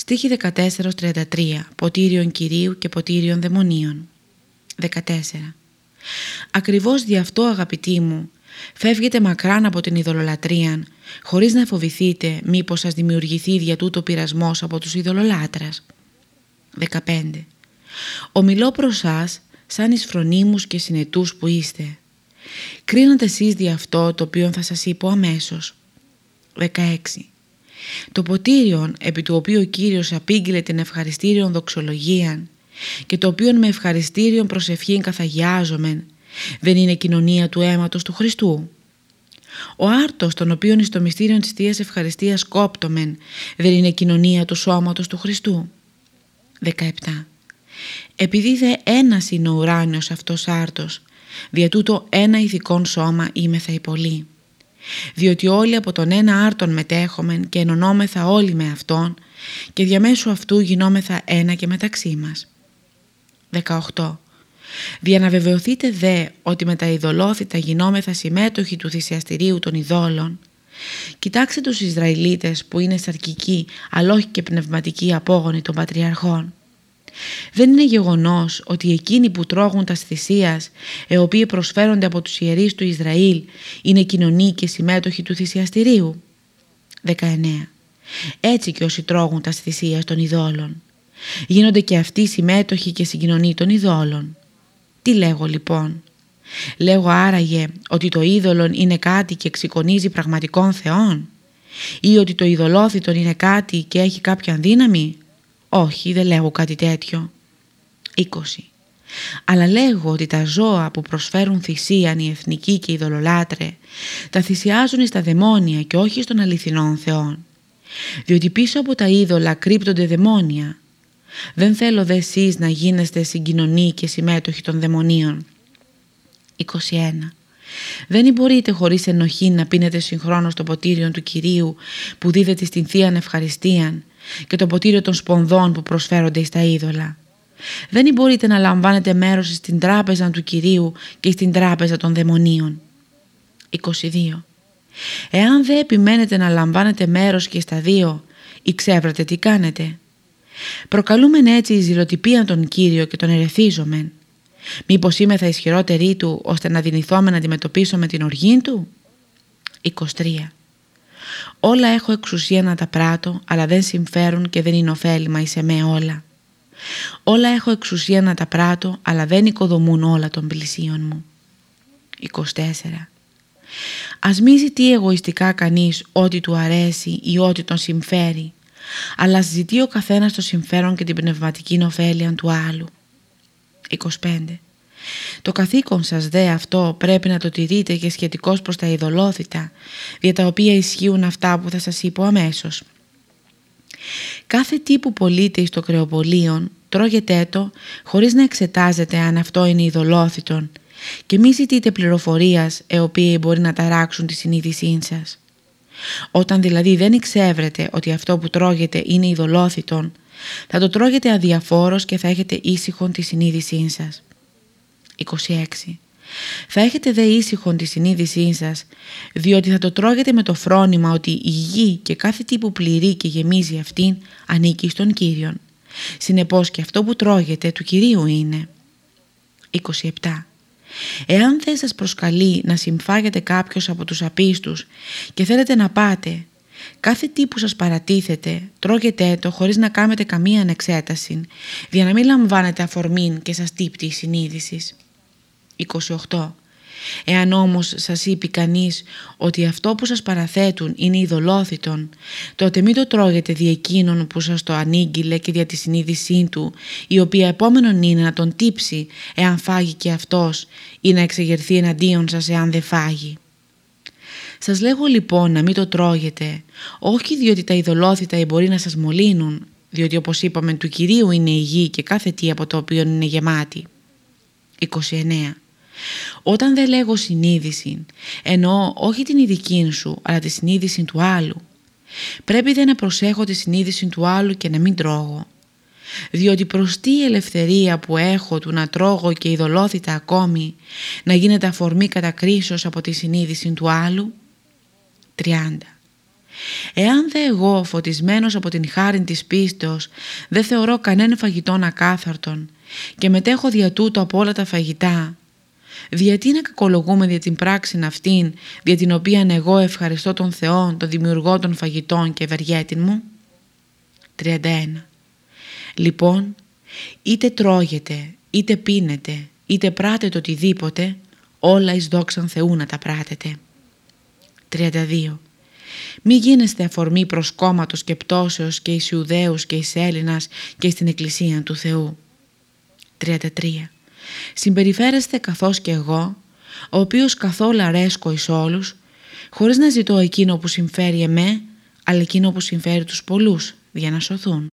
Στίχη 14-33 Ποτήριον Κυρίου και ποτήριον δαιμονίων 14 Ακριβώς δι' αυτό αγαπητοί μου φεύγετε μακράν από την ειδωλολατρία χωρίς να φοβηθείτε μήπως σας δημιουργηθεί δια τούτο πειρασμός από τους ειδωλολάτρας 15 Ομιλώ προς σας σαν εις φρονίμους και συνετούς που είστε. Κρίνατε εσείς δι' αυτό το οποίο θα σας είπω αμέσως 16 το ποτήριον επί του οποίου ο Κύριος απήγγειλε την ευχαριστήριον δοξολογίαν και το οποίο με ευχαριστήριον προσευχήν καθαγιάζομεν δεν είναι κοινωνία του αίματος του Χριστού. Ο άρτος τον οποίον εις το μυστήριο της Θείας Ευχαριστίας κόπτομεν δεν είναι κοινωνία του σώματος του Χριστού. 17. Επειδή δε ένας είναι ο ουράνιος αυτός άρτος, δια τούτο ένα ηθικόν σώμα είμαι θα υπολεί διότι όλοι από τον ένα άρτον μετέχομεν και ενωνόμεθα όλοι με Αυτόν και διαμέσου αυτού γινόμεθα ένα και μεταξύ μας. 18. Δια να βεβαιωθείτε δε ότι με τα ειδωλόθητα γινόμεθα συμμέτοχοι του θυσιαστηρίου των ειδόλων, κοιτάξτε τους Ισραηλίτες που είναι σαρκικοί αλλά όχι και πνευματικοί απόγονοι των πατριαρχών δεν είναι γεγονός ότι εκείνοι που τρώγουν τα θυσίας, οι οποίοι προσφέρονται από τους ιερείς του Ισραήλ, είναι κοινωνοί και συμμέτοχοι του θυσιαστηρίου. 19. Έτσι και όσοι τρώγουν τα θυσίας των ειδόλων. Γίνονται και αυτοί συμμέτοχοι και συγκοινωνοί των ειδόλων. Τι λέγω λοιπόν; Λέγω άραγε ότι το είδωλον είναι κάτι και εξοικονίζει πραγματικών θεών ή ότι το ειδωλόθητον είναι κάτι και έχει κάποια δύναμη; Όχι, δεν λέγω κάτι τέτοιο. 20. Αλλά λέγω ότι τα ζώα που προσφέρουν θυσίαν οι εθνικοί και οι δολολάτρε τα θυσιάζουν στα δαιμόνια και όχι στον αληθινόν Θεόν. Διότι πίσω από τα είδωλα κρύπτονται δαιμόνια. Δεν θέλω δε εσείς να γίνεστε συγκοινωνοί και συμμέτοχοι των δαιμονίων. 21. Δεν μπορείτε χωρίς ενοχή να πίνετε συγχρόνως το ποτήριο του Κυρίου που δίδεται στην Θείαν Ευχαριστίαν και το ποτήριο των σπονδών που προσφέρονται στα είδωλα. Δεν μπορείτε να λαμβάνετε μέρος στην τράπεζα του Κυρίου και στην τράπεζα των δαιμονίων. 22. Εάν δεν επιμένετε να λαμβάνετε μέρος και στα δύο, ή ξέβρατε τι κάνετε. Προκαλούμεν έτσι η ζηλοτυπία τον Κύριο και τον ερεθίζομεν. Μήπως είμαι θα ισχυρότερη του ώστε να δυνηθώ να αντιμετωπίσω με την οργή του; 23. Όλα έχω εξουσία να τα πράττω, αλλά δεν συμφέρουν και δεν είναι ωφέλιμα εις εμέ όλα. Όλα έχω εξουσία να τα πράττω, αλλά δεν οικοδομούν όλα των πλησίων μου. 24. Ας μη ζητεί εγωιστικά κανείς ό,τι του αρέσει ή ό,τι τον συμφέρει, αλλά ζητεί ο καθένας το συμφέρον και την πνευματική ωφέλεια του άλλου. 25. Το καθήκον σας δε αυτό πρέπει να το τηρείτε και σχετικώς προς τα ειδωλόθητα, για τα οποία ισχύουν αυτά που θα σας είπω αμέσως. Κάθε τι που πωλείται εις το κρεοπολίον, τρώγετε το χωρίς να εξετάζετε αν αυτό είναι ειδωλόθητον και μη ζητείτε πληροφορίας οι οποίες μπορεί να ταράξουν τη συνείδησή σας. Όταν δηλαδή δεν εξεύρετε ότι αυτό που τρώγετε είναι ειδωλόθητον, θα το τρώγετε αδιαφόρος και θα έχετε ήσυχον τη συνείδησή σας. 26. Θα έχετε δε ήσυχον τη συνείδησή σας, διότι θα το τρώγετε με το φρόνημα ότι η γη και κάθε τι που πληρεί και γεμίζει αυτήν ανήκει στον Κύριον. Συνεπώς και αυτό που τρώγετε του Κυρίου είναι. 27. Εάν δεν σας προσκαλεί να συμφάγετε κάποιος από τους απίστους και θέλετε να πάτε, κάθε τι που σας παρατίθεται τρώγετε το χωρίς να κάνετε καμία ανεξέταση, για να μην λαμβάνετε αφορμήν και σας τύπτει η συνείδησης. 28. Εάν όμως σας είπε κανείς ότι αυτό που σας παραθέτουν είναι ειδωλόθητον, τότε μην το τρώγετε δι' εκείνον που σας το ανήγγειλε και δια τη συνείδησή του, η οποία επόμενον είναι να τον τύψει εάν φάγει και αυτός ή να εξεγερθεί εναντίον σας εάν δεν φάγει. Σας λέγω λοιπόν να μην το τρώγετε, όχι διότι τα ειδωλόθητα μπορεί να σας μολύνουν, διότι όπως είπαμε του Κυρίου είναι η γη και κάθε τι από το οποίο είναι γεμάτη. 29. Όταν δεν λέγω συνείδηση, εννοώ όχι την ειδική σου, αλλά τη συνείδηση του άλλου. Πρέπει δεν να προσέχω τη συνείδηση του άλλου και να μην τρώγω. Διότι προς τι ελευθερία που έχω του να τρώγω και ειδωλόθητα ακόμη, να γίνεται αφορμή κατακρίσεως από τη συνείδηση του άλλου; 30. Εάν δε εγώ φωτισμένος από την χάρη της πίστεως δεν θεωρώ κανένα φαγητόν ακάθαρτον και μετέχω δια τούτο από όλα τα φαγητά γιατί να κακολογούμε δια την πράξη αυτήν δια την οποία εγώ ευχαριστώ τον Θεό τον δημιουργό των φαγητών και ευεργέτην μου; 31 Λοιπόν είτε τρώγετε είτε πίνετε είτε πράτετε οτιδήποτε όλα εις δόξαν Θεού να τα πράτετε 32 μη γίνεστε αφορμή προς κόμματος και πτώσεως και εις Ιουδαίους και εις Έλληνας και στην Εκκλησία του Θεού. 33. Συμπεριφέρεστε καθώς και εγώ, ο οποίος καθόλου αρέσκω εις όλους, χωρίς να ζητώ εκείνο που συμφέρει εμέ, αλλά εκείνο που συμφέρει τους πολλούς, για να σωθούν.